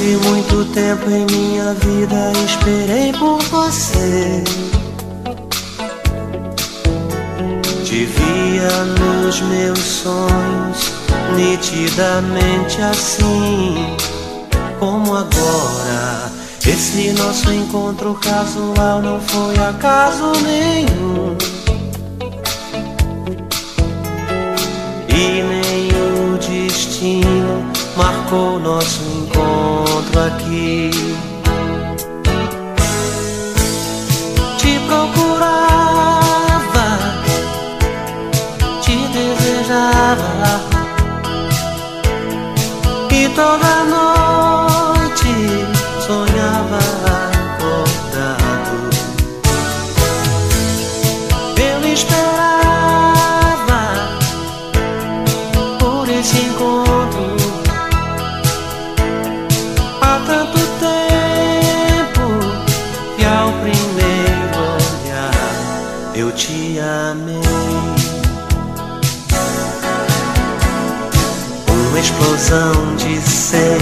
Durante muito tempo em minha vida esperei por você. Te via nos meus sonhos, nitidamente assim como agora. Esse nosso encontro casual não foi acaso nenhum. E nem o destino marcou nosso encontro aqui. Te procurava, te desejava, e toda noite Explosão de sentimentos,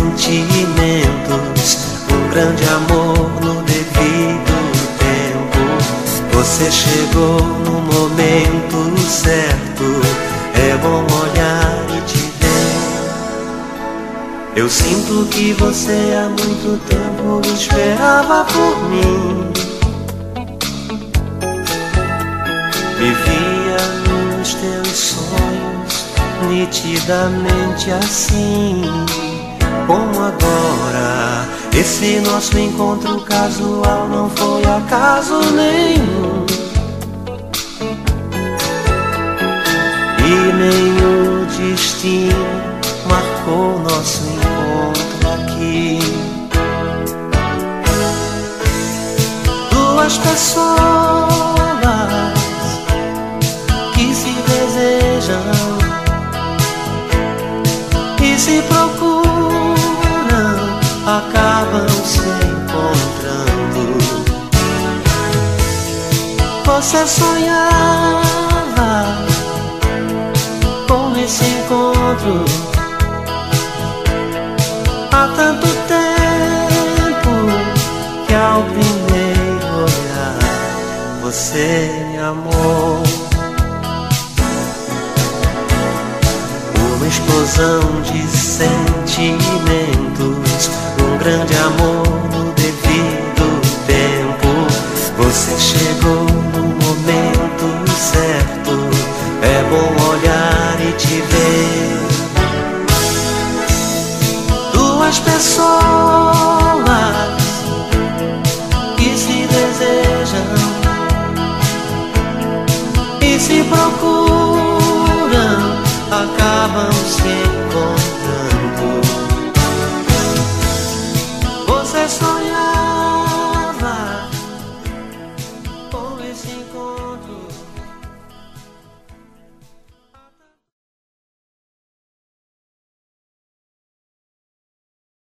um grande amor no devido tempo. Você chegou no momento certo, é bom olhar e te ver. Eu sinto que você há muito tempo esperava por mim. Vivia nos nitidamente assim como agora. Esse nosso encontro casual não foi acaso nenhum. E o destino marcou nosso encontro aqui. Duas pessoas se procuram acabam se encontrando. Você sonhava com esse encontro há tanto tempo que ao primeiro olhar você me amou. Explosão de sentimentos, um grande amor no devido tempo. Você chegou no momento certo, é bom olhar e te ver. Duas pessoas California